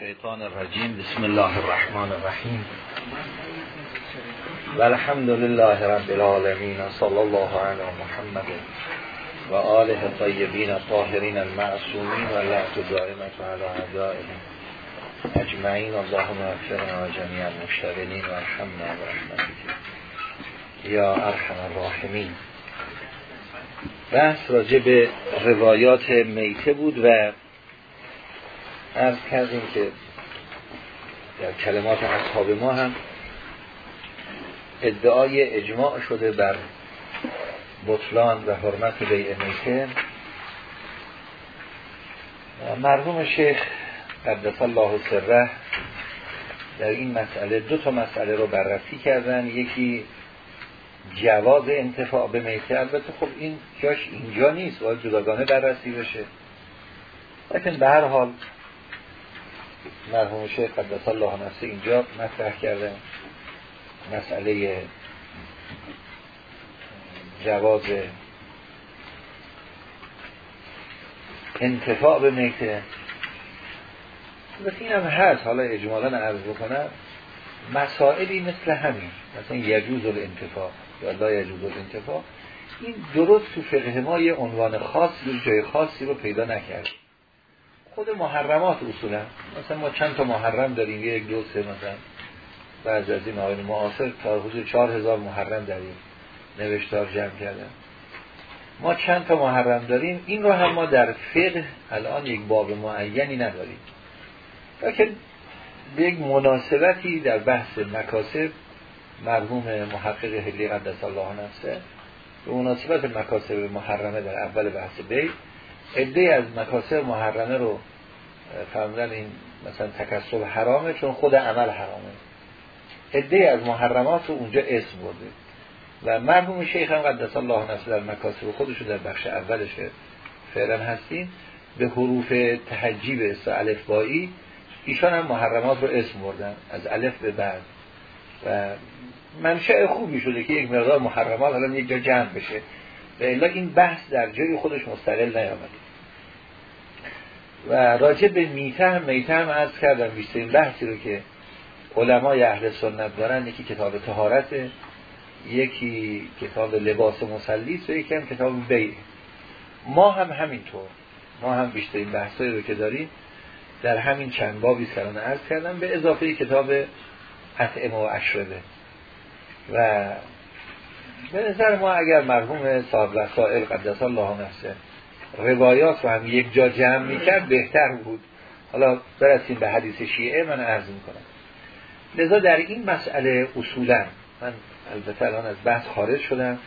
الشیطان الرجیم. بسم الله الرحمن الرحیم. و الحمد لله رب العالمین صلی الله علی محمد و آله طیبین الطاهرین المعصومین و لعت دائمت علی اعدائهم اجمعین. اللهم اغفرنا و جمیع المشتغلین و الحمد برحمتك یا ارحم الراحمین. بحث راجع به روایات میته بود و ارز کردیم که در کلمات اصحاب ما هم ادعای اجماع شده بر بطلان و حرمت بیع میته مرحوم شیخ قدس الله سره در این مسئله دو تا مسئله رو بررسی کردن. یکی جواز انتفاع به میته البته خب این جاش اینجا نیست باید جداگانه بررسی بشه. لیکن به هر حال مرحوم شیخ قدس الله نفسه اینجا مطرح کردن مسئله جواز انتفاع به میته بس این هم هست. حالا اجمالا عرض بکنم مسائلی مثل همین. مثلا یجوز الانتفاع یا لا یجوز الانتفاع. این درست تو فقه ما یه عنوان خاص جای خاصی رو پیدا نکرد. خود محرمات اصولا. مثلا ما چند تا محرم داریم یک دو سه مثلا. بعض از این آقای معاصر تا حدود چهار هزار محرم داریم. نوشتار جمع کردن. ما چند تا محرم داریم؟ این رو هم ما در فقه الان یک باب معینی نداریم. لیکن به یک مناسبتی در بحث مکاسب مرحوم محقق هلی قدس الله نفسه به مناسبت مکاسب محرمه در اول بحث بی عده از مکاسب محرمه رو فرمودن این مثلا تکسب حرامه چون خود عمل حرامه. عده از محرمات رو اونجا اسم برده. و مرحوم شیخ هم قدس الله نفسه در مکاسب خودشو در بخش اولش فعلا هستیم به حروف تحجیب است الفبایی ایشان هم محرمات رو اسم بردن. از الف به بعد. و منشأ خوبی شده که یک مقدار محرمات الان یک جا جمع بشه. و این بحث در جای خودش مستقل نیامده. و راجع به میته هم میته هم عرض کردم بیشترین بحثی رو که علمای اهل سنت دارن یکی کتاب تهارت یکی کتاب لباس مسلیس و یکی هم کتاب بیع. ما هم همینطور ما هم بیشترین بحثایی رو که داریم در همین چند بابی سرانه عرض کردم به اضافه کتاب اطعمه و اشربه. و به نظر ما اگر مرحوم صاحب وسائل قدس الله نفسه روایات رو هم یک جا جمع می‌کرد بهتر بود. حالا برسیم به حدیث شیعه من عرض می‌کنم. لذا در این مسئله اصولا من البته الان از بحث خارج شدم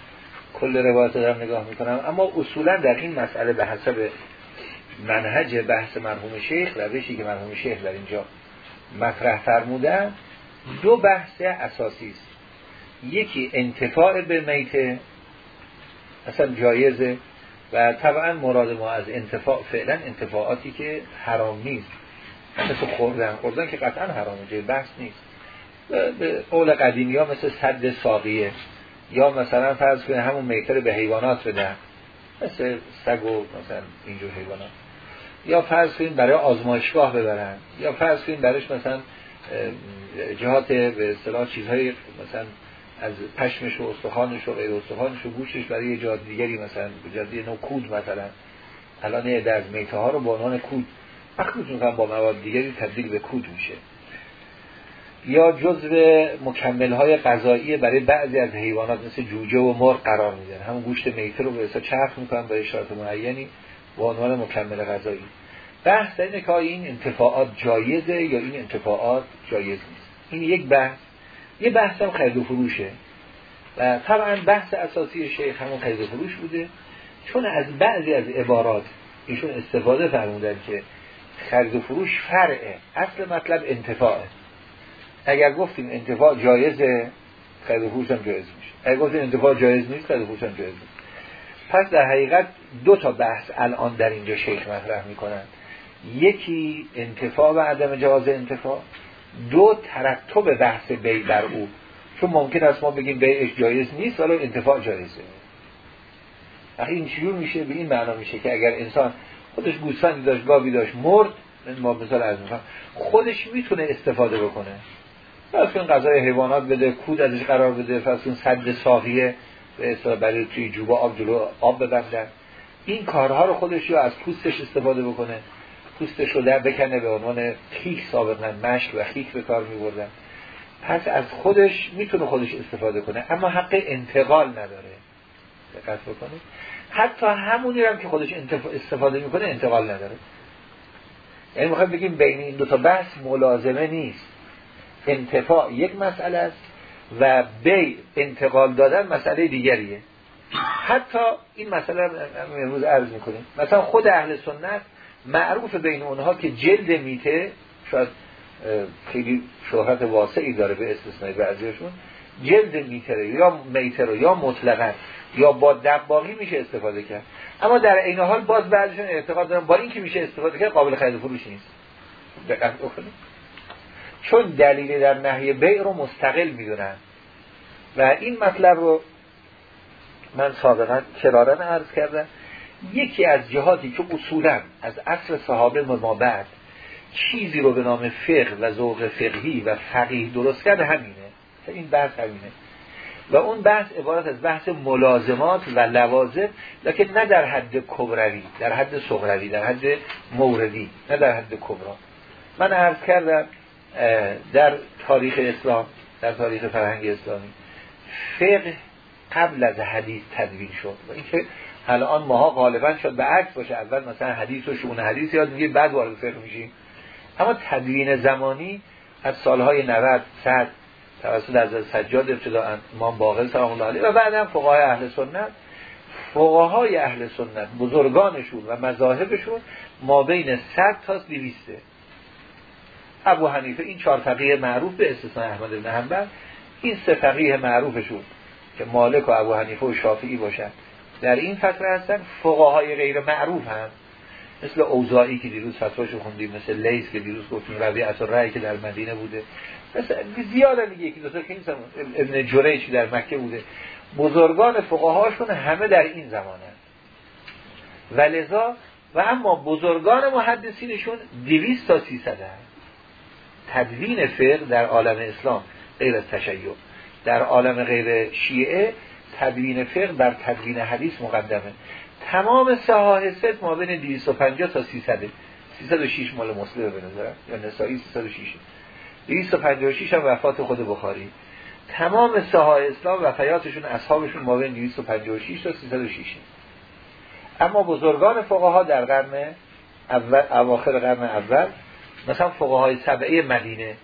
کل روایات دارم نگاه می‌کنم اما اصولا در این مسئله به حسب منهج بحث مرحوم شیخ روشی که مرحوم شیخ در اینجا مطرح فرمودن دو بحث اساسی است. یکی انتفاع به میته اصلا جایزه. و طبعا مراد ما از انتفاع فعلا انتفاعاتی که حرام نیست. مثل خوردن. خوردن که قطعا حرامه جای بحث نیست. به قول قدیمی ها مثل صد ساقیه. یا مثلا فرض کنید همون میتر به حیوانات بدن مثل سگ و مثلا اینجور حیوانات. یا فرض کنید برای آزمایشگاه ببرن. یا فرض کنید برایش مثلا جهات به اصطلاح چیزهای مثلا از پشمش و استخوانش و غیر استخوانش و گوشش برای یه جهات دیگری مثلا جهات نوع کود مثلا. الان یه از میته ها رو با عنوان کود. می‌تونن با مواد دیگری تبدیل به کود میشه. یا جزء مکمل های غذایی برای بعضی از حیوانات مثل جوجه و مرغ قرار میدن. همون گوشت میته رو به حساب چرخ می‌کنن با اشارات معینی با عنوان مکمل غذایی. بحث اینه که این انتفاعات جایزه یا این انتفاعات جایز نیست. این یک بحث. یه بحث هم خرید و فروشه. و طبعا بحث اساسی شیخ همون خرید و فروش بوده. چون از بعضی از عبارات ایشون استفاده فرمودن که خرید و فروش فرعه اصل مطلب انتفاعه. اگر گفتیم انتفاع جایزه خرید و فروش هم جایز میشه. اگر گفتیم انتفاع جایز نیست خرید و فروش هم جایز نیست. پس در حقیقت دو تا بحث الان در اینجا شیخ مطرح می‌کنن. یکی انتفاع و عدم جواز انتفاع. دو ترتب بحث بی بر او. چون ممکن است ما بگیم بیعش جایز نیست ولی انتفاع جایزه. وقتی این چجور میشه به این معنا میشه که اگر انسان خودش گوسفندی داشت گاوی داشت مرد ما مثال از می‌کنم خودش می‌تونه استفاده بکنه. فرض کن غذای حیوانات بده کود ازش قرار بده فرض کن صد ساقیه به اصطلاح برای توی جوبا آب جلو آب ببندن. این کارها رو خودش یا از پوستش استفاده بکنه. پوستش رو در بکنه به عنوان خیک سابقا مشک و خیک به کار میبردن پس از خودش می‌تونه خودش استفاده کنه اما حق انتقال نداره. دقت بکنید. حتی همونی هم که خودش استفاده می‌کنه انتقال نداره. یعنی می‌خوایم بگیم بین این دو تا بحث ملازمه نیست. انتفاع یک مسئله است و بی انتقال دادن مسئله دیگریه. حتی این مسئله امروز عرض می‌کنیم. مثلا خود اهل سنت معروف بین اونها که جلد میته شاید خیلی شهرت واسعی داره به استثنای بعضیشون جلد میتره یا میتره یا مطلقا یا با دباغی میشه استفاده کرد. اما در این حال باز بعضیشون اعتقاد دارن با این که میشه استفاده کرد قابل خرید فروش نیست. دقت چون دلیل در نهی بیع رو مستقل می‌دونن. و این مطلب رو من سابقا کرارن عرض کردم. یکی از جهاتی که اصولا از اصل صحابه ما بعد چیزی رو به نام فقه و ذوق فقهی و فقیه درست کرده همینه. این بحث همینه. و اون بحث عبارت از بحث ملازمات و لوازم لکن نه در حد کبروی در حد صغروی در حد موردی نه در حد کبرا. من عرض کردم در تاریخ اسلام در تاریخ فرهنگ اسلامی فقه قبل از حدیث تدوین شد. و اینکه الان ماها غالبا شد به عکس باشه. اول مثلا حدیث و شون حدیث یاد میگه بعد وارد فقه میشیم اما تدوین زمانی از سالهای 90 100 توسط از سجاد ابتداء امام باقر سلام الله علیه و بعدم فقهای اهل سنت. فقهای اهل سنت بزرگانشون و مذاهبشون ما بین 100 تا 200 ابو حنیفه این چهار فقیه معروف به استثناء احمد بن حنبل. این سه فقیه معروفشون که مالک و ابو حنیفه و شافعی باشن. در این فتره هستن فقهای غیر معروف هم. مثل اوزایی که دیروز فتواشو خوندیم مثل لیس که دیروز گفتیم ربیع اصلا رأی که در مدینه بوده. مثل زیاده دیگه یکی دو تا که ابن جریج در مکه بوده. بزرگان فقهاشون همه در این زمانه. و لذا و اما بزرگان محدثینشون 200 تا 300 تدوین فقه در عالم اسلام غیر از تشیع. در عالم غیر شیعه تدوین فقه بر تدوین حدیث مقدمه. تمام صحاح ست ما بین 250 تا 300 306 مال مسلمه به نظرم. یا نسایی 306 256 هم وفات خود بخاری. تمام صحاح اسلام وفیاتشون اصحابشون ما بین 256 تا 306 اما بزرگان فقها در قرن اول اواخر قرن اول مثلا فقهای سبعه مدینه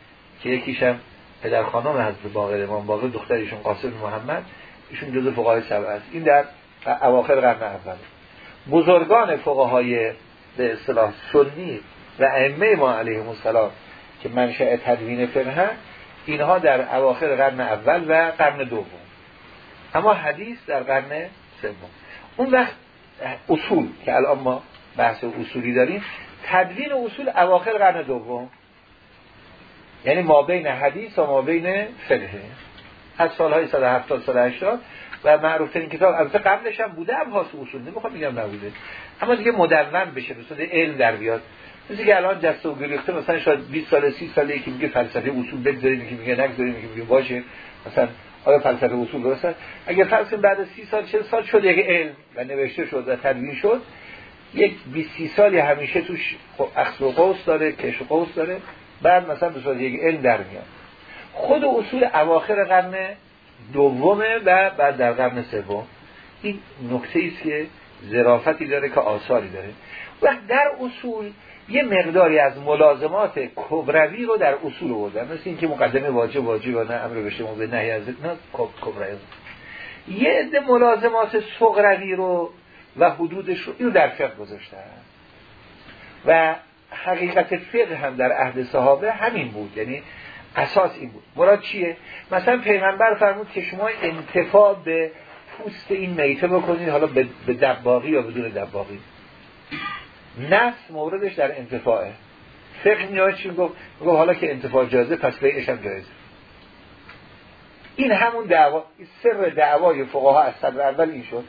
که یکیشم پدر خانم حضرت باقر امام باقر دخترشون قاسم محمد ایشون جزء فقهای سبعه است این در اواخر قرن اول. بزرگان فقهای به اصطلاح سنی و ائمه ما علیهم السلام که منشأ تدوین فقه اینها در اواخر قرن اول و قرن دوم. اما حدیث در قرن سوم. اون وقت اصول که الان ما بحث اصولی داریم تدوین اصول اواخر قرن دوم. یعنی ما بین حدیث و ما بین فقه. از سالهای 170 سال 80 و معروف این کتاب البته قبلش هم بوده ابحاث اصول نمی‌خوام میگم نبوده. اما دیگه مدون بشه به علم در بیاد. مثل که الان دست و گریخته مثلا شاید 20 سال 30 سال یکی میگه فلسفه اصول بگذاریم که میگه نگذاریم که میگه باشه. مثلا آیا فلسفه اصول درسته؟ اگر فرض بعد 30 سال 40 سال شد یک علم و نوشته شد و تدوین شد یک 20 سالی همیشه توش اخذ و قوس داره کش و قوس داره. بعد مثلا به صورت یک علم در میاد. خود اصول اواخر قرن دومه و بعد در قرن سوم. این نکته است که ظرافتی داره که آثاری داره. و در اصول یه مقداری از ملازمات کبروی رو در اصول بودن مثل اینکه مقدمه واجب واجب و نه امر بشه به نهی از نه کبروی. یه عده ملازمات صغروی رو و حدودش رو اینو در فقه گذاشتن. و حقیقت فقه هم در عهد صحابه همین بود. یعنی اساس این بود. مراد چیه؟ مثلا پیغمبر فرمود که شما انتفاع به پوست این میته بکنید حالا به دباغی یا بدون دباغی. نفس موردش در انتفاعه. فقه میاد چی گفت گفت حالا که انتفاع جازه پس بیعش هم جایزه. این همون دعوا سر دعوای فقها از صدر اول این شد.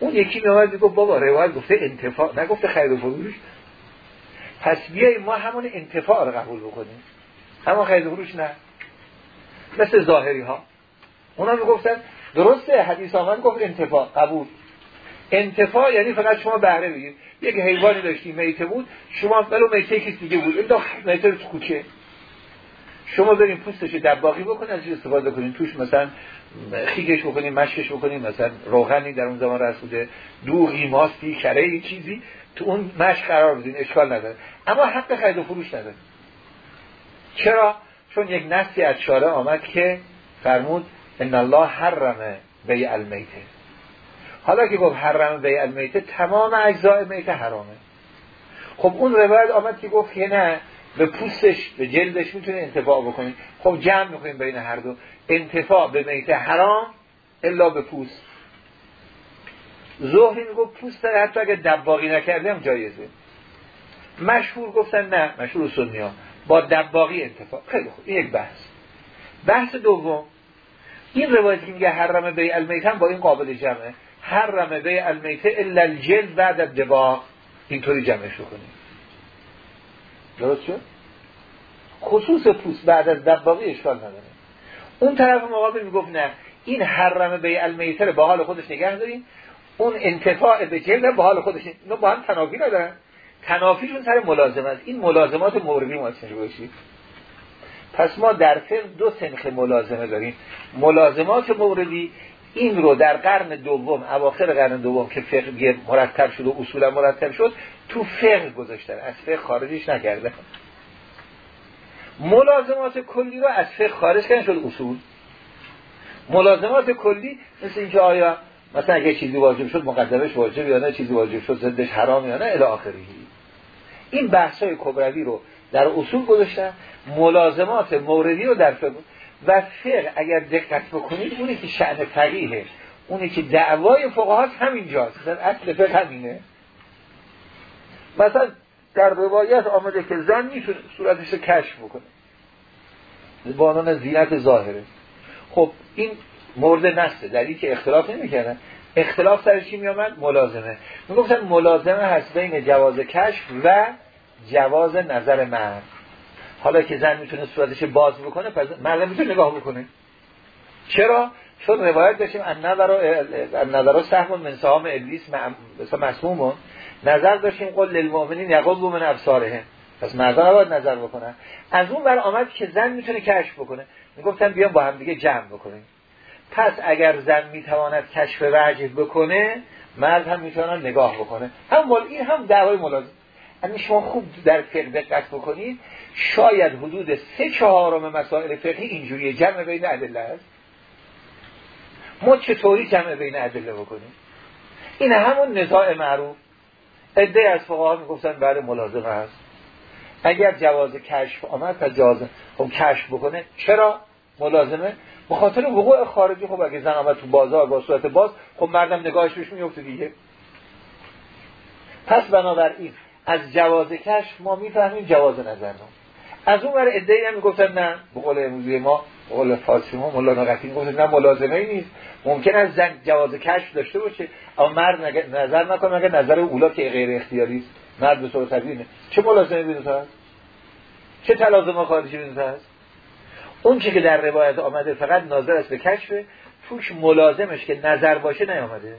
اون یکی میاد میگه بابا روایت گفته انتفاع نگفته خیر و فروش. پس بیای ما همون انتفاع رو قبول بکنیم. اما خرید فروش نه. مثل ظاهری ها اونا می‌گفتن درسته حدیث آمد گفت انتفاع قبول. انتفاع یعنی فقط شما بهره بگید یک حیوانی داشتی میته بود شما ولو میته کسی دیگه بود. این میته تو کوچه. شما بریم پوستش دباغی بکنید ازش استفاده کنید. توش مثلا خیگش بکنید مشکش بکنید. مثلا روغنی در اون زمان رسوده دوغی ماستی کره چیزی. تو اون مشک قرار بدین اشکال نداره. اما حق خرید و فروش نداره. چرا؟ چون یک نصی از شاره آمد که فرمود ان الله حرم بیع المیته حالا که گفت حرم بیع المیته تمام اجزاء میته حرامه. خب اون روایت آمد که گفت که نه به پوستش به جلدش می‌تونه انتفاع بکنید. خب جمع می‌کنیم بین هر دو. انتفاع به میته حرام الا به پوست. ظهری می‌گفت پوست داره حتی اگه دباغی نکرده هم جایزه. مشهور گفتن نه مشهور سنی ها با دباغی انتفاع خیلی خوب. این یک بحث. بحث دوم. این روایتی که میگه حرم بی المیت هم با این قابل جمعه. حرم بی المیت الا الجلد بعد الدباغ. اینطوری جمعش کنیم. درست شد؟ خصوص پوست بعد از دباغی اشکال نداره. اون طرف مقابل می‌گفت نه. این حرم بی المیتر با حال خودش نگه داریم. اون انتفاع به جلد با حال خودش اینا با هم تنافی ندارن. تنافیشون سر ملازمه است این ملازمات موردی ما باشید پس ما در فقه دو سنخ ملازمه داریم. ملازمات موردی این رو در قرن دوم اواخر قرن دوم که فقه مرتب شد و اصولا مرتب شد تو فقه گذاشتن. از فقه خارجش نکرده ملازمات کلی رو از فقه خارج کردن شد اصول. ملازمات کلی مثل اینکه آیا مثلا اگه چیزی واجب شد مقدمش واجب یا نه چیزی واجب شد زدش حرام یا نه الی این بحث های کبروی رو در اصول گذاشتن ملازمات موردی رو در فقه. و فقه اگر دقت بکنید اونی که شعن فقیه اونی که دعوای فقهات همینجاست. اصل فقه همینه. مثلا در روایت آمده که زن می‌تونه صورتش رو کشف بکنه. بانان زینت ظاهره. خب این مورد نسته در این که اختلاف نمی‌کردن. اختلاف سر چی میامد ملازمه. می‌گفتن ملازمه هست بین جواز کشف و جواز نظر مرد. حالا که زن می‌تونه صورتش باز بکنه پس مرد می‌تونه نگاه بکنه. چرا؟ چون روایت داشتیم ان نظر سهم من سهام ابلیس مسمومون نظر داشتیم قول للمؤمنین یقول من ابصارهم. پس مردا نباید نظر بکنن. از اون بر آمد که زن می‌تونه کشف بکنه. می‌گفتن بیام با هم دیگه جمع بکنیم. پس اگر زن می‌تواند کشف وجه بکنه مرد هم می‌تواند نگاه بکنه. هم این هم دعوای ملازم. یعنی شما خوب در فقه دقت بکنید شاید حدود سه چهارم مسائل فقهی اینجوری جمع بین ادله است. ما چطوری جمع بین ادله بکنیم؟ این همون نزاع معروف. عده از فقها می‌گفتن بعد ملازمه هست اگر جواز کشف آمد تا جواز خب کشف بکنه. چرا؟ ملازمه. بخاطر وقوع خارجی خب اگه زن آمد تو بازار با صورت باز خب مردم نگاهش بهش میفته دیگه. پس بنابراین از جواز کشف ما می‌فهمیم جواز نظر از اون ور ادعی می‌گفتن نه. به قول امروزی ما به قول فارسی ما مولانا قطعی می‌گفتن نه ملازمه ای نیست. ممکن است زن جواز کشف داشته باشه اما مرد نظر نکنه اگر نظر اولا که غیر اختیاری است. مرد به صورت طبیعی چه ملازمه هست؟ چه تلازم خارجی بینوسه هست؟ اون که در روایت آمده فقط ناظر است به کشف توش ملازمش که نظر باشه نیامده.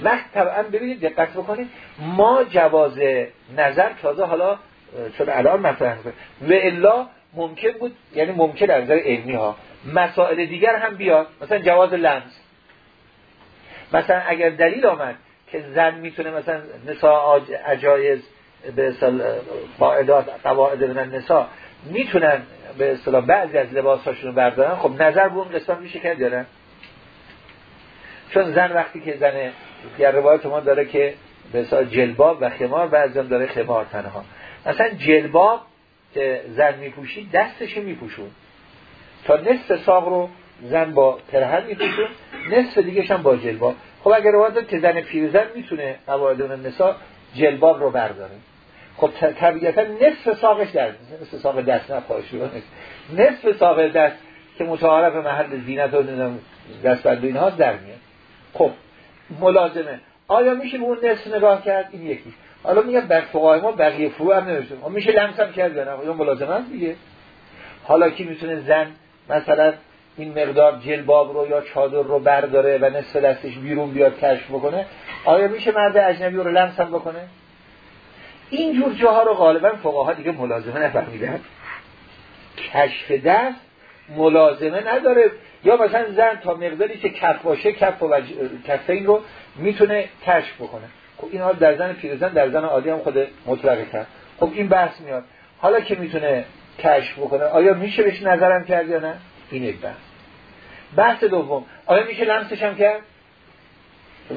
وقت طبعا ببینید دقت بکنید ما جواز نظر تازه حالا چون الان مطرح و الا ممکن بود یعنی ممکن از نظر علمی ها مسائل دیگر هم بیاد. مثلا جواز لمس. مثلا اگر دلیل آمد که زن می‌تونه مثلا نسا اجایز به قاعدات قواعد من نسا می‌تونن به اصطلاح بعضی از لباساشون رو بردارن. خب نظر به اون قسمت میشه کرد دارن. چون زن وقتی که زن در روایت ما داره که به جلباب و خمار بعضی داره خمار تنها. مثلا جلباب که زن میپوشید دستش میپوشون. تا نصف ساق رو زن با پرهن میپوشون نصف دیگه هم با جلباب. خب اگر روایت که زن پیرزن می‌تونه قواعد نسا جلباب رو برداره. خب طبیعتا نصف ساقش در نصف ساق دست نه نصف ساق دست که متعارف محل زینت و دست بند اینها در میاد. خب ملازمه. آیا میشه به اون نصف نگاه کرد؟ این یکی. حالا میگم بر فقهای ما بقیه فرو هم نمیشه میشه لمس هم کرد نه؟ ملازمه دیگه. حالا کی می‌تونه زن مثلا این مقدار جلباب رو یا چادر رو برداره و نصف دستش بیرون بیاد کشف بکنه؟ آیا میشه مرد اجنبی رو لمس هم بکنه؟ این جور جاها رو غالبا فقها دیگه ملازمه نفهمیدن کشف دست ملازمه نداره. یا مثلا زن تا مقداری که کف باشه کف و این رو می‌تونه کشف بکنه. خب این حال در زن پیرزن در زن عادی هم خود مطلقه کرد. خب این بحث میاد. حالا که می‌تونه کشف بکنه آیا میشه بهش نظرم کرد یا نه؟ این یک بحث. بحث دوم آیا میشه لمسش هم کرد؟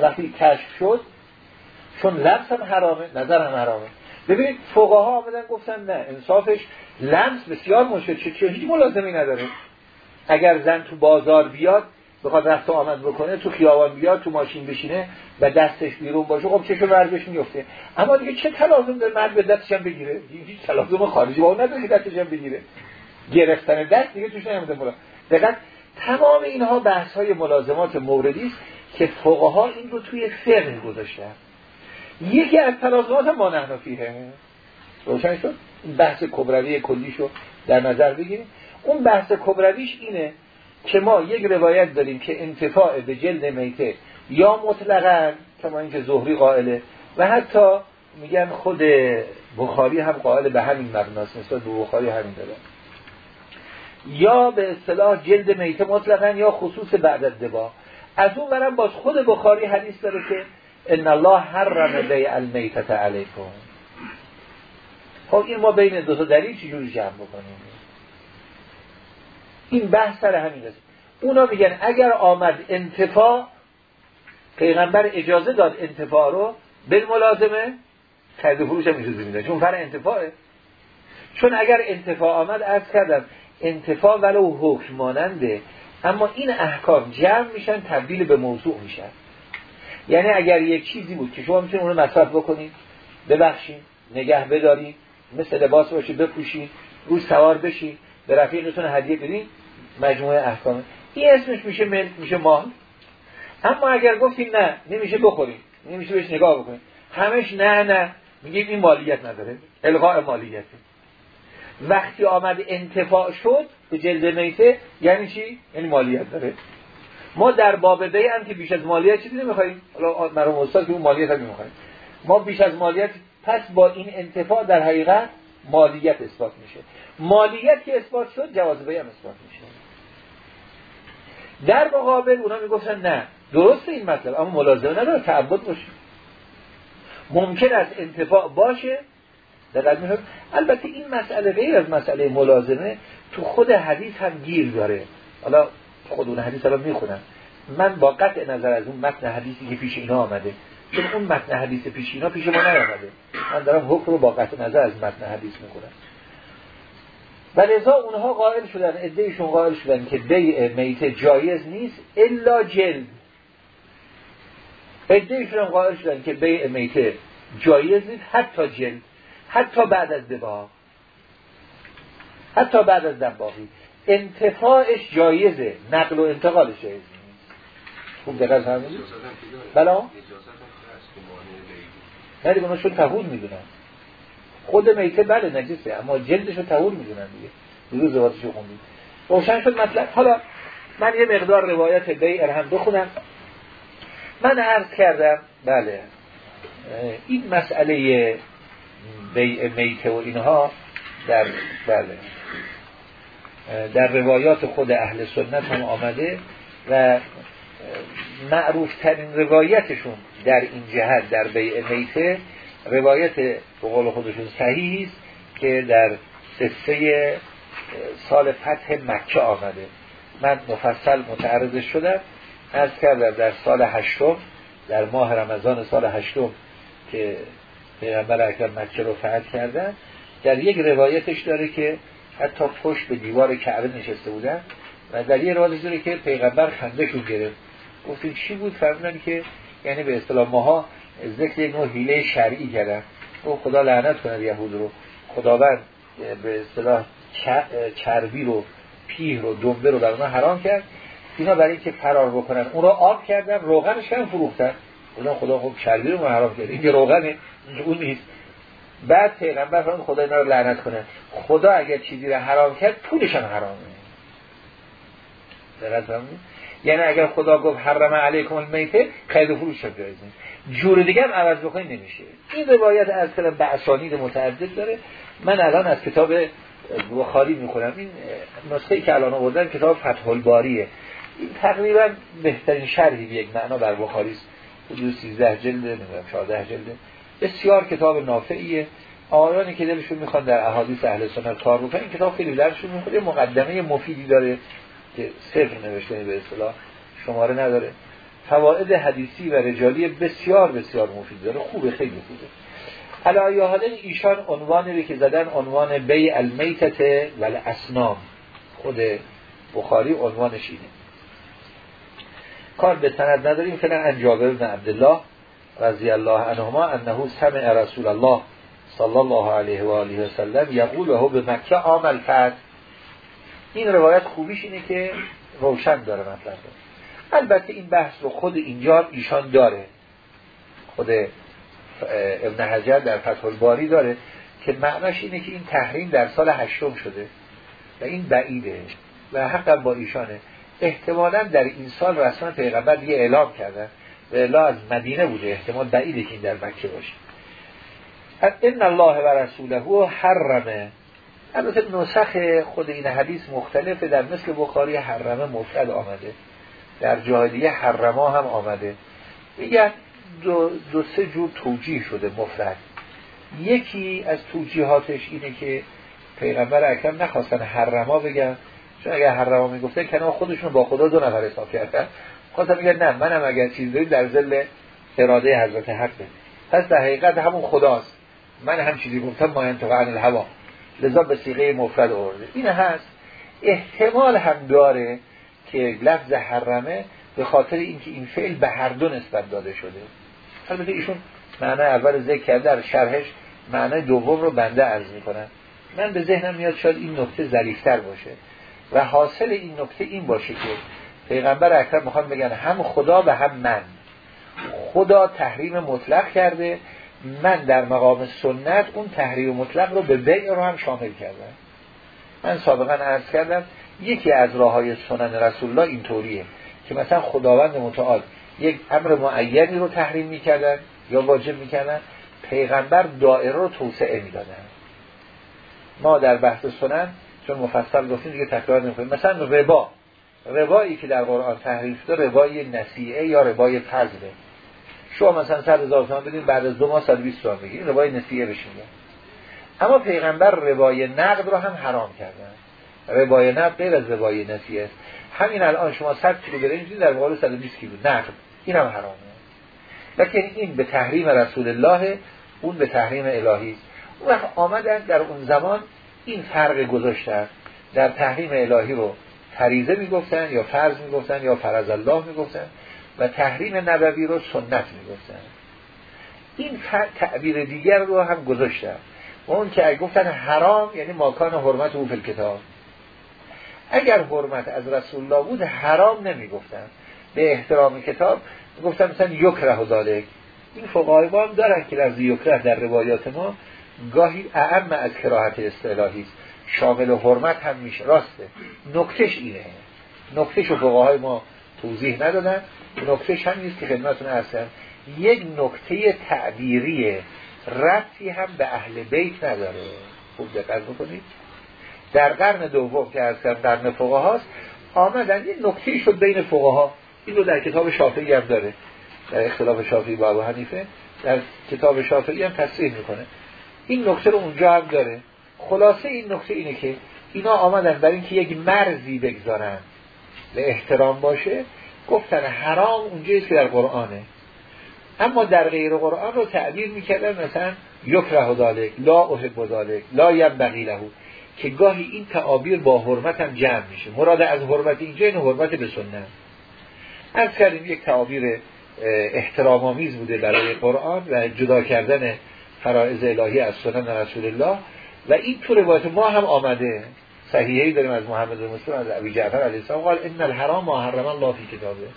وقتی کشف شد چون لمس هم حرامه نظر هم حرامه. ببینید فقها آمدن گفتن نه انصافش لمس بسیار مشکل چه چه هیچ ملازمی نداره. اگر زن تو بازار بیاد بخواد رفت آمد بکنه تو خیابان بیاد تو ماشین بشینه و دستش بیرون باشه خب چشم ورزش میفته اما دیگه چه تلازم داره مرد به دستش هم بگیره؟ هیچ تلازم خارجی با اون نداره دستش هم بگیره. گرفتن دست دیگه توش نمیده مولا دقیقا تمام اینها بحث های ملازمات موردی است که فقها این رو توی فقه گذاشتن. یکی از تلازمات ما نحنفیه روشن شد؟ بحث کبروی کلیشو در نظر بگیریم. اون بحث کبرویش اینه که ما یک روایت داریم که انتفاع به جلد میته یا مطلقا کما اینکه زهری قائله و حتی میگن خود بخاری هم قائل به همین مبناست نسبت به بخاری همین داره. یا به اصطلاح جلد میته مطلقا یا خصوص بعد از دبا از اون برم باز خود بخاری حدیث داره که ان الله حرم بیع المیتت علیکم. خب این ما بین دو تا دلیل چجوری جمع بکنیم؟ این بحث سر همین است. اونا میگن اگر آمد انتفاع پیغمبر اجازه داد انتفاع رو به ملازمه خرید فروش هم اجازه میده چون فر انتفاعه. چون اگر انتفاع آمد از کردم انتفاع ولو حکم ماننده اما این احکام جمع میشن تبدیل به موضوع میشن. یعنی اگر یک چیزی بود که شما می‌تونید اون رو مصرف بکنید ببخشید نگه بدارید مثل لباس باشی بپوشید روی سوار بشی به رفیقتون هدیه بدین مجموعه احکام. این اسمش میشه مل میشه مال. اما اگر گفتیم نه نمیشه بخوریم نمیشه بهش نگاه بکنیم همش نه نه. میگیم این مالیت نداره الغاء مالیته وقتی آمد انتفاع شد به جلد میته یعنی چی؟ یعنی مالیت داره. ما در باب بی هم که بیش از مالیت چیزی نمی‌خوایم حالا مرحوم استاد که اون مالیت هم نمی‌خوایم ما بیش از مالیت پس با این انتفاع در حقیقت مالیت اثبات میشه. مالیت که اثبات شد جواز بی هم اثبات میشه. در مقابل اونا می‌گفتن نه درست این مطلب اما ملازمه نداره تعبد باشه. ممکن است انتفاع باشه البته این مسئله غیر از مسئله ملازمه تو خود حدیث هم گیر داره. حالا خود اون حدیث رو می‌خونم من با قطع نظر از اون متن حدیثی که پیش اینا آمده چون اون متن حدیث پیش اینا پیش ما نیامده. من دارم حکم رو با قطع نظر از متن حدیث می‌کنم و لذا اونها قائل شدن ادهیشون قائل شدن که بیع میت جایز نیست الا جلد. ادهیشون قائل شدن که بیع میت جایز نیست حتی جلد حتی بعد از دبا. حتی بعد از دباغی. انتفاعش جایزه نقل و انتقالش جایز نیست خوب دقیق فهمیدید بلا نه دیگه شد تهور می‌دونن. خود میته بله نجسه اما جلدش رو تهور می‌دونن دیگه. دیگه زواتشو خوندید روشن شد مطلب. حالا من یه مقدار روایت بیع هم بخونم. من عرض کردم بله این مسئله بیع میته و اینها در بله. در روایات خود اهل سنت هم آمده و معروف ترین روایتشون در این جهت در بیع میته روایت به قول خودشون صحیحی است که در قصه سال فتح مکه آمده. من مفصل متعرض شدم. از کردم در سال هشتم در ماه رمضان سال هشتم که پیغمبر اکرم مکه رو فتح کردن در یک روایتش داره که حتی پشت به دیوار کعبه نشسته بودن و در یک روایتش داره که پیغمبر خندهشون گرفت. گفتیم چی بود؟ فرمودن که یعنی به اصطلاح ماها ذکر یک نوع حیله شرعی کردن. او خدا لعنت کنه یهود رو. خداوند به اصطلاح چربی رو پیه رو دنبه رو در حرام کرد. اینا برای اینکه فرار بکنن اون رو آب کردن روغنش هم فروختن. اونا خدا خب چربی رو حرام کرد. این روغنه اون نیست. بعد پیغمبر فرمود خدا اینا رو لعنت کنه. خدا اگر چیزی رو حرام کرد پولش هم حرامه یعنی اگر خدا گفت حرم علیکم المیته خیلی فروش شد جایز جور دیگه هم عوض بکنی نمیشه. این روایت از به اسانید متعدد داره. من الان از کتاب بخاری می‌کنم این نسخه که الان آوردن کتاب فتح الباریه این تقریبا بهترین شرحی یک معنا بر بخاری است. حدود 13 جلده نمی‌دونم 14 جلده بسیار کتاب نافعیه. آیانی که دلشون می‌خوان در احادیث اهل سنت کار بکنن این کتاب خیلی درشون می‌خواد. مقدمه مفیدی داره که صفر نوشته به اصطلاح شماره نداره. فواید حدیثی و رجالی بسیار بسیار مفید داره. خوبه خیلی خوبه. حالا ایشان عنوانی که زدن عنوان بی المیتت و الاسنام خود بخاری عنوانش اینه. کار به سند نداریم. فعلا ان جابر بن عبدالله. رضی الله عنهما انه سمع رسول الله صلی الله علیه و آله و سلم یقول له به مکه عام فتح این روایت خوبیش اینه که روشن داره مطلب. البته این بحث رو خود اینجا ایشان داره. خود ابن حجر در فتح الباری داره که معناش اینه که این تحریم در سال هشتم شده و این بعیده و حقا با ایشانه. احتمالا در این سال رسما پیغمبر یه اعلام کردن. و از مدینه بوده. احتمال بعیده که این در مکه باشه. ان الله و رسوله حرمه البته نسخ خود این حدیث مختلفه در مثل بخاری حرمه مفرد آمده. در جای دیگه حرما هم آمده. میگن دو, دو سه جور توجیه شده مفرد. یکی از توجیهاتش اینه که پیغمبر اکرم نخواستن حرما بگن. چون اگر حرما می‌گفته کنار خودشون با خدا دو نفر حساب کردن. خواستن میگن نه منم اگر چیز دارید در زل اراده حضرت حقه پس در حقیقت همون خداست. من هم چیزی گفتم ما انتقا عن الهوا. لذا به سیغه مفرد آورده. این هست احتمال هم داره که لفظ حرمه به خاطر اینکه این فعل به هر دو نسبت داده شده. البته ایشون معنی اول ذکر کرده در شرحش معنی دوم رو بنده عرض می‌کنم. من به ذهنم میاد شاید این نکته ظریفتر باشه. و حاصل این نکته این باشه که پیغمبر اکرم می‌خوان بگن هم خدا و هم من. خدا تحریم مطلق کرده من در مقام سنت اون تحریم مطلق رو به بیع رو هم شامل کردم. من سابقا عرض کردم یکی از راه های سنن رسول الله اینطوریه که مثلا خداوند متعال یک امر معینی رو تحریم می‌کردن یا واجب می‌کردن پیغمبر دائره رو توسعه می‌دادن. ما در بحث سنن چون مفصل گفتیم دیگه تکرار نمی‌کنیم. مثلا ربا. ربایی که در قرآن تحریم شده ربای نسیعه یا ربای فضله شما مثلا 100 هزار تومان بدین بعد از دو ماه 120 تومان بگیرید ربای نسیعه بشین اما پیغمبر ربای نقد رو هم حرام کردن. ربای نقد غیر از ربای نسیه است. همین الان شما 100 کیلو برنج در مقابل 120 کیلو نقد. این حرامه. لکن این به تحریم رسول الله اون به تحریم الهی اون وقت آمدن در اون زمان این فرق گذاشتن در تحریم الهی رو فریزه می‌گفتن یا فرض می‌گفتن یا فرض الله می‌گفتن و تحریم نبوی رو سنت می‌گفتن. این تعبیر دیگر رو هم گذاشتن و اون که گفتن حرام یعنی ماکان حرمت او فی کتاب اگر حرمت از رسول الله بود حرام نمی‌گفتن. به احترام کتاب گفتن مثلا یکره و ذالک این فقهای ما هم دارن که لفظ یکره در روایات ما گاهی اعم از کراهت اصطلاحی است. شامل و حرمت هم میشه. راسته. نکتش اینه. نکتش و فقهای ما توضیح ندادن. نکتش هم نیست که خدمتون ارسن یک نکته تعبیری ربطی هم به اهل بیت نداره. خوب دقت بکنید. در قرن دوم که از قرن فقه هاست آمدن یه نکته شد بین فقه ها این رو در کتاب شافعی هم داره. در اختلاف شافعی با ابو حنیفه در کتاب شافعی هم تصریح می‌کنه. این نکته رو اونجا هم داره. خلاصه این نکته اینه که اینا آمدن برای اینکه یک مرزی بگذارن. به احترام باشه. گفتن حرام اونجاییست که در قرآنه. اما در غیر قرآن رو تعبیر می‌کردن مثلا یکره دالک لا احب دالک لا ینبغی له. که گاهی این تعابیر با حرمت هم جمع میشه. مراد از حرمت اینجا این حرمت به سنت. از کردیم یک تعابیر احترام آمیز بوده برای قرآن و جدا کردن فرائض الهی از سنن رسول الله. و این تو روایت ما هم آمده صحیحی داریم از محمد مسلم از ابی جعفر علیه السلام قال ان الحرام ما حرم الله فی کتابه.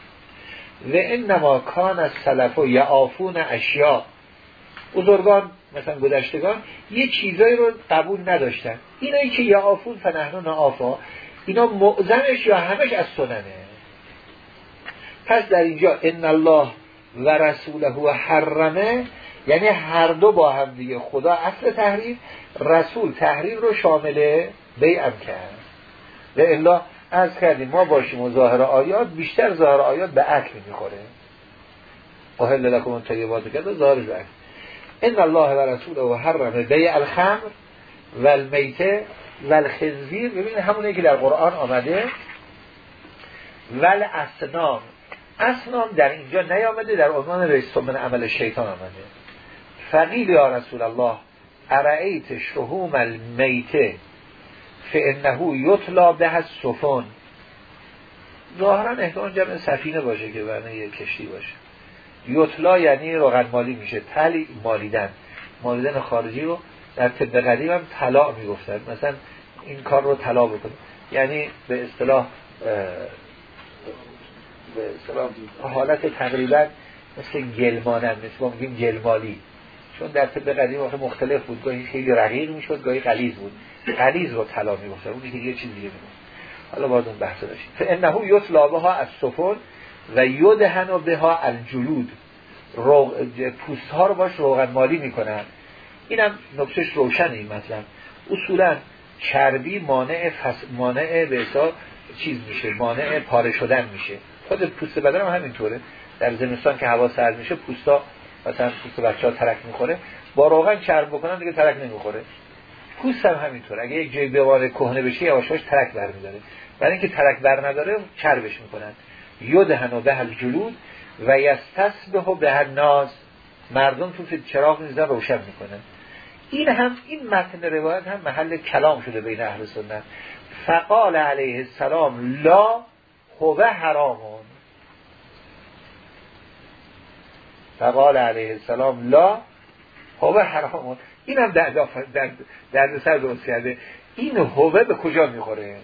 و انما کان از سلف و یعافون اشیاء. بزرگان مثلا گذشتگان یه چیزایی رو قبول نداشتن. اینایی که یا آفون فنحنون آفا اینا معظمش یا همش از سننه. پس در اینجا ان الله و رسوله و حرمه یعنی هر دو با هم دیگه خدا اصل تحریم رسول تحریم رو شامل بیعم کرد. و الا از کردیم ما باشیم و ظاهر آیات بیشتر ظاهر آیات به اکل می‌خوره. قهل لکم طیبات کرده ظاهرش به ان الله و رسوله و حرم بیع الخمر و المیته و الخنزیر. ببینید همونه که در قرآن آمده. ول اسنام اسنام در اینجا نیامده در عنوان رئیس من عمل شیطان آمده. فقیل یا رسول الله ارعیت شهوم المیته فانه یطلا به از سفن ظاهرا احتمال جمع سفینه باشه که برنه یه کشتی باشه. یطلا یعنی روغن مالی میشه تلی مالیدن. مالیدن خارجی رو در طب قدیم هم طلا می‌گفتن. مثلا این کار رو طلا بکنه. یعنی به اصطلاح به اصطلاح حالت تقریبا مثل گلمانن مثل ما میگیم گلمالی چون در طب قدیم واقع مختلف بود. گاهی خیلی رقیق می‌شد گاهی غلیظ بود. غلیظ رو طلا می‌گفتن اون دیگه یه چیز دیگه می‌گفت حالا باز اون بحث داشتیم. فانه یطلا بها از سفن و یدهن بها الجلود. پوست ها رو باش روغن مالی می‌کنن. اینم نکتهش روشن این مطلب. اصولا چربی مانع فس... مانع به چیز میشه مانع پاره شدن میشه. خود پوست بدن هم همینطوره. در زمستان که هوا سرد میشه پوستا مثلا پوست بچه ها ترک می‌خوره با روغن چرب بکنن دیگه ترک نمی‌خوره. پوست هم همینطوره. اگه یک جای بوار کهنه بشه یواش ترک برمیداره. برای اینکه ترک بر نداره چربش می‌کنن. یدهن و به جلود و یستسبه به ناز. مردم تو چراغ میزن روشن می‌کنن. این هم این متن روایت هم محل کلام شده بین اهل سنت. فقال علیه السلام لا هو حرامون. فقال علیه السلام لا هو حرامون این هم در, در, در سر درست کرده. این هوه به کجا می‌خوره؟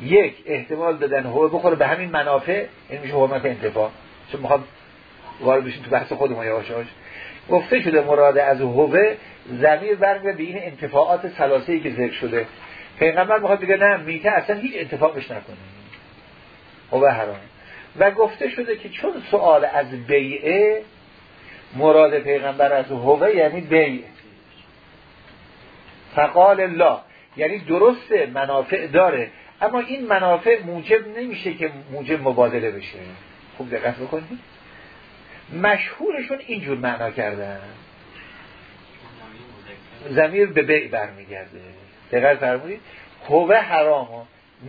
یک احتمال دادن هوه بخوره به همین منافع این میشه حرمت انتفاع. چون می‌خوام وارد بشیم تو بحث خودمون یواش یواش. گفته شده مراد از هوه زمیر برمیگرده به این انتفاعات ای که ذکر شده. پیغمبر می‌خواد بگه نه میته اصلا هیچ انتفاقش نکنه. هوه حرام. و گفته شده که چون سوال از بیعه مراد پیغمبر از هوه یعنی بیعه. فقال الله یعنی درسته منافع داره. اما این منافع موجب نمیشه که موجب مبادله بشه. خوب دقت بکنید. مشهورشون اینجور معنا کردن. زمیر به بیع برمیگرده. دقت فرمودید؟ هوه حرامه.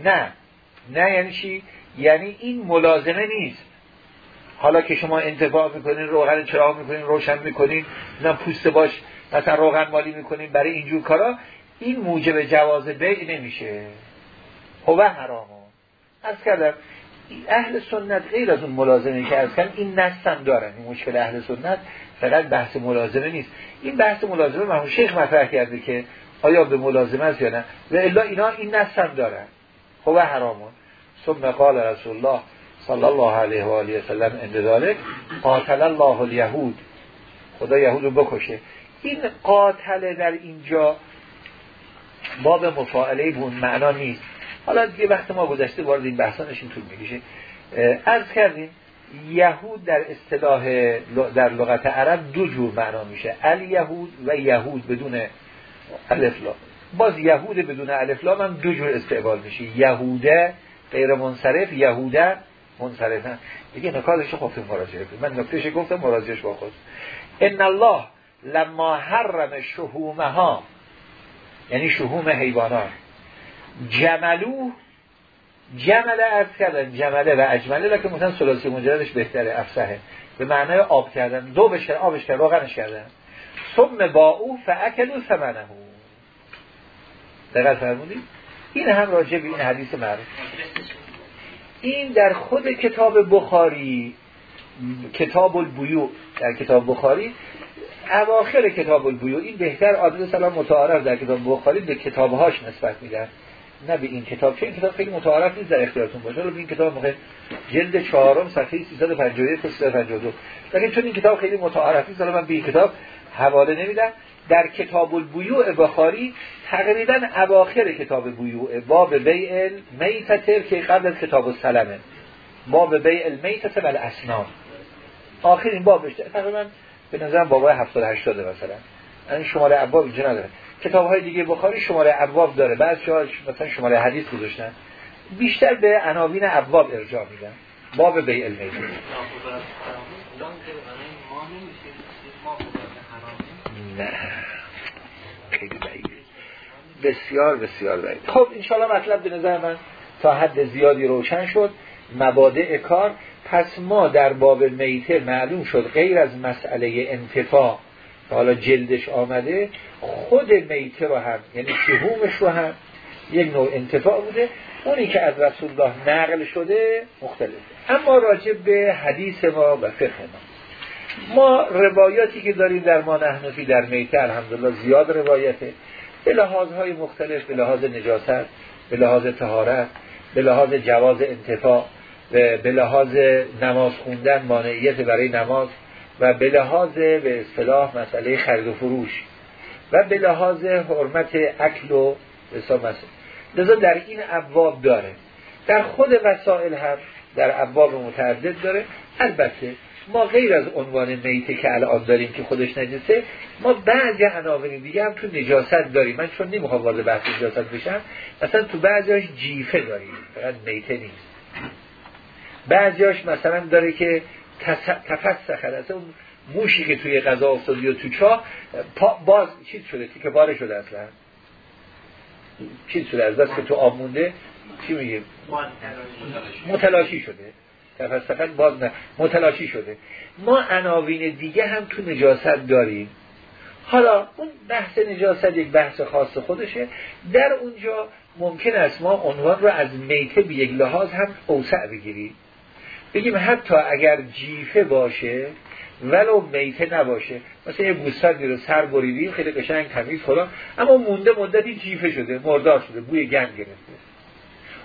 نه. نه یعنی چی؟ یعنی این ملازمه نیست. حالا که شما انتفاع می‌کنین روغن چراغ می‌کنین روشن می‌کنین نه پوست باش مثلا روغن مالی می‌کنین برای اینجور کارا این موجب جواز بیع نمیشه. هو حرامه از کردم اهل سنت غیر از اون ملازمه که از کن این نستم دارن. این مشکل اهل سنت فقط بحث ملازمه نیست. این بحث ملازمه مرحوم شیخ مطرح کرده که آیا به ملازمه است یا نه. و الا اینا این نستم دارن. هو حرامون ثم قال رسول الله صلی الله علیه و آله و سلم اند قاتل الله الیهود خدا یهود رو بکشه. این قاتل در اینجا باب مفاعله معنا نیست. حالا دیگه وقت ما گذشته وارد این بحثا نشین طول می‌کشه. از کردیم یهود در اصطلاح در لغت عرب دو جور معنا میشه. ال یهود و یهود بدون الفلا باز یهود بدون الفلام هم دو جور استعمال میشه. یهوده غیر منصرف یهوده منصرفن. دیگه نکاتش خفتیم مراجعه من نکتهش گفتم مراجعش با خود ان الله لما حرم شهومها یعنی شهوم حیوانات. جملو جمله ارز کردن جمله و اجمله لکه مثلا سلاسی مجردش بهتره افسه به معنای آب کردن. دو بشکن آبش کردن روغنش کردن. ثم با او فاکلوا ثمنه. دقیق فرمودید این هم راجع به این حدیث معروف. این در خود کتاب بخاری کتاب البیوع در کتاب بخاری اواخر کتاب البیوع این بهتر آدرس سلام متعارف در کتاب بخاری به کتابهاش نسبت میدن نه به این کتاب چه این کتاب خیلی متعارف نیست در اختیارتون باشه. به این کتاب موقع جلد چهارم صفحه 351 تا 352 لیکن چون این کتاب خیلی متعارف نیست من به این کتاب حواله نمیدم. در کتاب البیوع بخاری تقریبا اواخر کتاب بیوع باب بیع میتتر که قبل از کتاب السلمه باب بیع المیتت و الاسنان آخر این باب بشته تقریبا به نظرم بابای 70 80 مثلا. این شماره ابواب اینجا نداره. کتاب های دیگه بخاری شماره ابواب داره. بعد مثلا شماره حدیث گذاشتن. بیشتر به عناوین ابواب ارجاع میدن باب بیع المیتت نه. خیلی بسیار بسیار بعید. خب انشالله مطلب به نظر من تا حد زیادی روشن شد. مبادع کار. پس ما در باب میته معلوم شد غیر از مسئله انتفاع حالا جلدش آمده خود میته رو هم یعنی شهومش رو هم یک نوع انتفاع بوده. اونی که از رسول الله نقل شده مختلفه. اما راجع به حدیث ما و فقه ما. ما روایاتی که داریم در ما نحنفی در میته الحمدلله زیاد روایته. به لحاظ های مختلف به لحاظ نجاست به لحاظ تهارت به لحاظ جواز انتفاع به لحاظ نماز خوندن مانعیت برای نماز و به لحاظ به اصطلاح مسئله خرید و فروش و به لحاظ حرمت اکل و لذا در این ابواب داره. در خود وسائل هم در ابواب متعدد داره. البته ما غیر از عنوان میته که الان داریم که خودش نجسه ما بعضی عناوین دیگه هم تو نجاست داریم. من چون نمی‌خوام وارد بحث نجاست بشم مثلا تو بعضیاش جیفه داریم. فقط میته نیست. بعضیاش مثلا داره که تفسخ از اون موشی که توی غذا افتادی و تو چا باز چیز شده که باره شده اصلا. چیز شده از دست که تو آب مونده چی میگیم متلاشی شده. تفسخت باز نه. متلاشی شده. ما عناوین دیگه هم تو نجاست داریم. حالا اون بحث نجاست یک بحث خاص خودشه. در اونجا ممکن است ما عنوان رو از میته به یک لحاظ هم اوسع بگیریم. بگیم حتی اگر جیفه باشه ولو میته نباشه. مثلا یه گوسفندی رو سر بریدیم خیلی قشنگ تمیز فلان. اما مونده مدتی جیفه شده مردار شده بوی گند گرفته.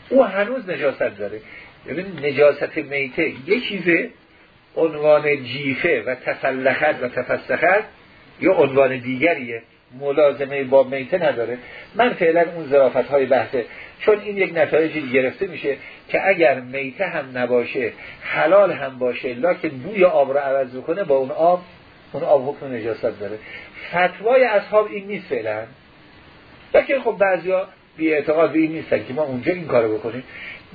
او هنوز نجاست داره. ببین نجاست میته. یه چیزه عنوان جیفه و تسلخت و تفسخت یا عنوان دیگریه. ملازمه با میته نداره. من فعلا اون ظرافت های بحثه. چون این یک نتایجی گرفته میشه که اگر میته هم نباشه حلال هم باشه لکن بوی آب رو عوض بکنه با اون آب اون آب حکم نجاست داره. فتوای اصحاب این نیست فعلا. لکن خب بعضیا بی اعتقاد به این نیستن که ما اونجا این کارو بکنیم.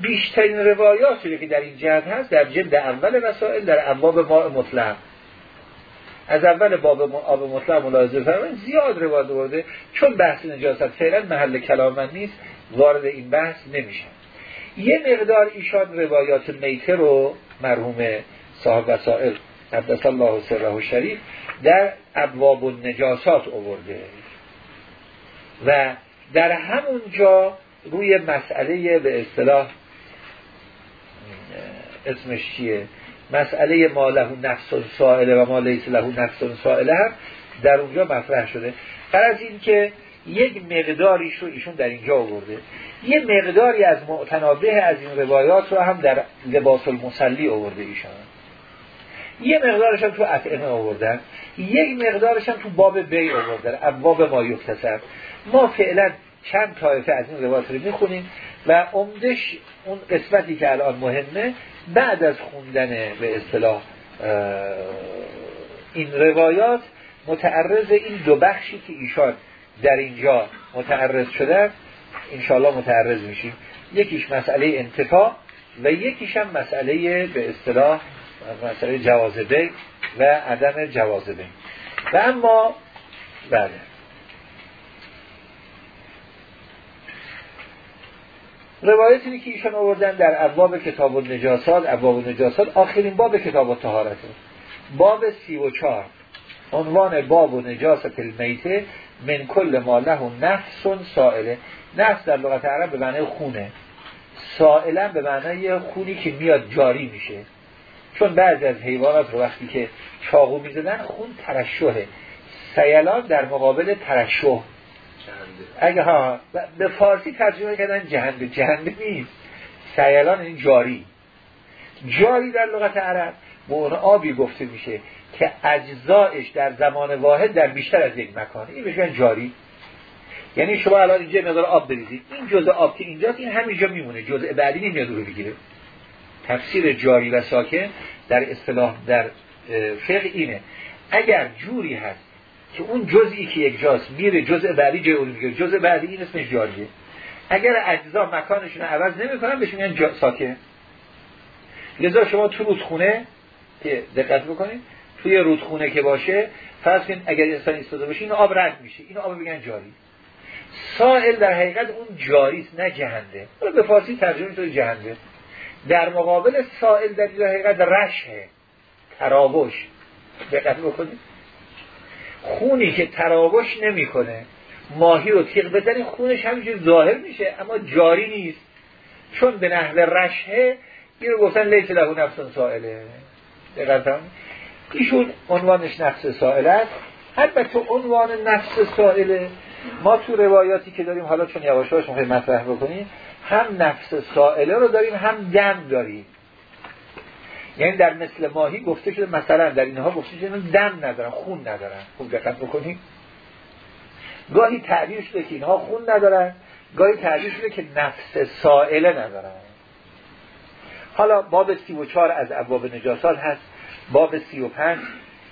بیشترین روایات که در این جهت هست در جلد اول مسائل در ابواب ماء مطلق. از اول باب آب مطلق ملاحظه فرمایید زیاد روایت برده چون بحث نجاست فعلا محل کلام من نیست وارد این بحث نمیشه. یه مقدار ایشان روایات میته رو مرحوم صاحب وسائل قدس الله سره و شریف در ابواب النجاسات آورده. و در همون جا روی مسئله به اصطلاح اسمش چیه؟ مسئله ما له نفس سائله و ما لیس له نفس سائله هم در اونجا مطرح شده. از این که یک مقداریش رو ایشون در اینجا آورده. یه مقداری از معتنابه از این روایات رو هم در لباس المسلی آورده ایشان یه مقدارش هم تو اطعمه آوردن. یک مقدارش هم تو باب بی آوردن. ابواب ما یکتسب ما فعلا چند طایفه از این روایات رو می‌خونیم و عمدش اون قسمتی که الان مهمه بعد از خوندن به اصطلاح این روایات متعرض این دو بخشی که ایشان در اینجا متعرض شده انشاءالله متعرض میشیم. یکیش مسئله انتفاع و یکیش هم مسئله به اصطلاح مسئله جوازبه و عدم جوازبه و اما بله. روایتی که ایشان آوردن در ابواب کتاب النجاسات ابواب النجاسات آخرین باب کتاب الطهارت. باب سی و چار عنوان باب و نجاست المیته من کل ما له نفس سائله. نفس در لغت عرب به معنی خونه. سائلا به معنی خونی که میاد جاری میشه. چون بعضی از حیوانات رو وقتی که چاقو می‌زدن خون ترشوه سیلان در مقابل ترشوه اگه ها به فارسی ترجمه کردن جهنده. جهنده نیست. سیلان این جاری. جاری در لغت عرب. به اون آبی گفته میشه که اجزایش در زمان واحد در بیشتر از یک مکان. این بهش جاری. یعنی شما الان اینجا مقدار آب بریزید. این جزء آب که اینجاست این همینجا میمونه. جزء بعدی نمیاد رو بگیره. تفسیر جاری و ساکن در اصطلاح در فقه اینه. اگر جوری هست که اون جزئی که یک جاست میره جزء بعدی جای اون جزء بعدی این اسمش جاریه. اگر اجزا مکانشون عوض نمی‌کنن بهش میگن جا... ساکن. لذا شما تو رودخونه که دقت بکنید توی رودخونه که باشه فرض کنید اگر انسان ایستاده باشه این آب رد میشه. این آب میگن جاری. سائل در حقیقت اون جاری نه جهنده. به فارسی ترجمه شده جهنده. در مقابل سائل در حقیقت رشه تراوش. دقت بکنید. خونی که تراوش نمی‌کنه. ماهی رو تیغ بزنی خونش همینجور ظاهر میشه اما جاری نیست. چون به نحوه رشه این رو گفتن لیت له نفس سائله. دقیقا ایشون عنوانش نفس سائله است. البته عنوان نفس سائله ما تو روایاتی که داریم حالا چون یواش یواش مطرح بکنیم هم نفس سائله رو داریم هم دم داریم. یعنی در مثل ماهی گفته شده مثلا در اینها گفته شده دم ندارن خون ندارن خوب دقت بکنیم گاهی تعبیر شده که اینها خون ندارن گاهی تعبیر شده که نفس سائله ندارن. حالا باب سی و چار از ابواب نجاسات هست باب سی و پنج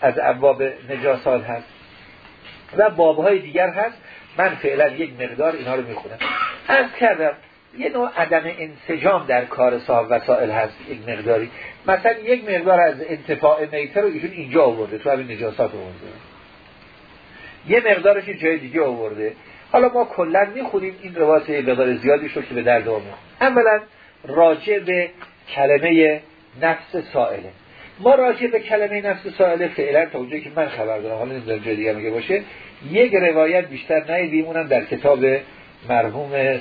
از ابواب نجاسات هست. و بابهای دیگر هست. من فعلا یک مقدار اینها رو می‌خونم. از کردم یه نوع عدم انسجام در کار صاحب وسائل هست یک مقداری. مثلا یک مقدار از انتفاع میته رو ایشون اینجا آورده تو همین نجاسات آورده. یه مقدارش جای دیگه آورده. حالا ما کلا می‌خونیم این روایت مقدار زیادی شد که به درد آمون اولا راجع به کلمه نفس سائله. ما راجع به کلمه نفس سائله فعلا تا اونجایی که من خبر دارم حالا نمی‌دونم جای دیگه باشه یک روایت بیشتر ندیدیم اونم در کتاب مرحوم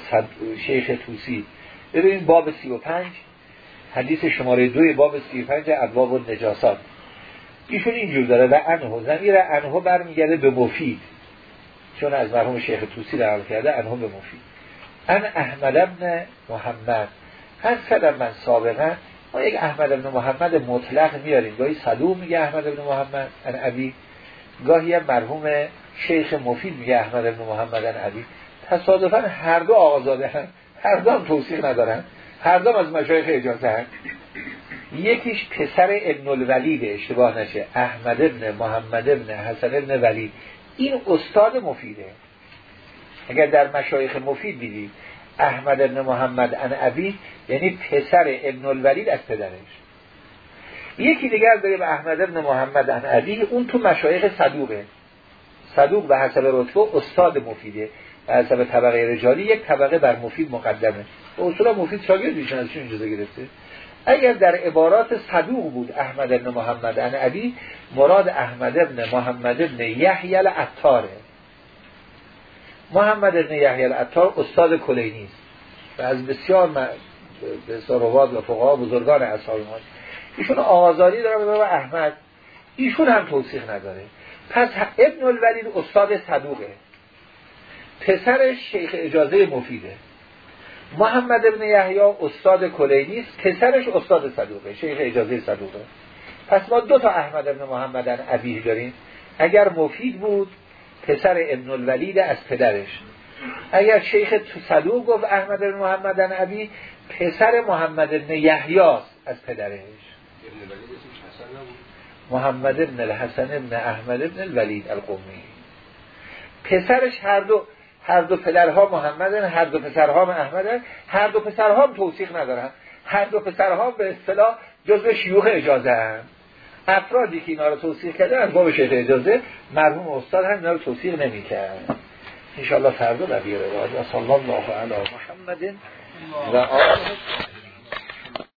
شیخ توسی ببینید باب 35 حدیث شماره دوی باب 35 ابواب و نجاسات ایشون اینجور داره و انهو. زمیر انهو برمیگرده به مفید. چون از مرحوم شیخ توسی رو کرده انهو به مفید. ان احمد ابن محمد. هر کدم من سابقا؟ ما یک احمد ابن محمد مطلق میاریم. گاهی صدوق میگه احمد ابن محمد ان ابی. گاهی هم مرحوم شیخ مفید میگه احمد ابن محمد ان ابی. تصادفا هر دو آقازاده هم هر دو هم توصیق ندارن. هر دو از مشایخ اجازه هم یکیش پسر ابن الولید اشتباه نشه. احمد ابن محمد ابن حسن ابن ولید. این استاد مفیده. اگر در مشایخ مفید دیدید احمد ابن محمد ان ابی یعنی پسر ابن الولید از پدرش. یکی دیگر داریم احمد ابن محمد ان ابی. اون تو مشایخ صدوقه. صدوق به حسب رتبه استاد مفیده. حسب طبقه رجالی یک طبقه بر مفید مقدمه. به اصولا مفید شاگرد ایشون ازشون اجازه گرفته؟ اگر در عبارات صدوق بود احمد ابن محمد ان ابی مراد احمد ابن محمد ابن یحیی العطاره محمد ابن یحیی العطار استاد کلینی است. و از بسیار به سروات و فقها بزرگان اصحاب ما. ایشون آزادی داره به احمد. ایشون هم توصیح نداره. پس ابن الولید استاد صدوقه. پسرش شیخ اجازه مفیده. محمد ابن یحیی استاد کلینی است. پسرش استاد صدوقه شیخ اجازه صدوقه. پس ما دو تا احمد ابن محمد ابی داریم. اگر مفید بود پسر ابن الولید از پدرش. اگر شیخ تو صدوق گفت احمد بن محمد ابی پسر محمد بن یحیی از پدرش. محمد بن الحسن بن احمد بن الولید القومی. پسرش هر دو هر دو پدرها محمد هر دو پسرها احمد هر دو پسرها توصیق ندارن. هر دو پسرها به اصطلاح جزء شیوخ اجازه هم. افرادی که اینا رو توصیق کرده از باب شیخ اجازه مرحوم استاد هم اینا رو توصیق نمی‌کرد. ان شاء الله فردا روایت و صلی الله علی محمد و آله.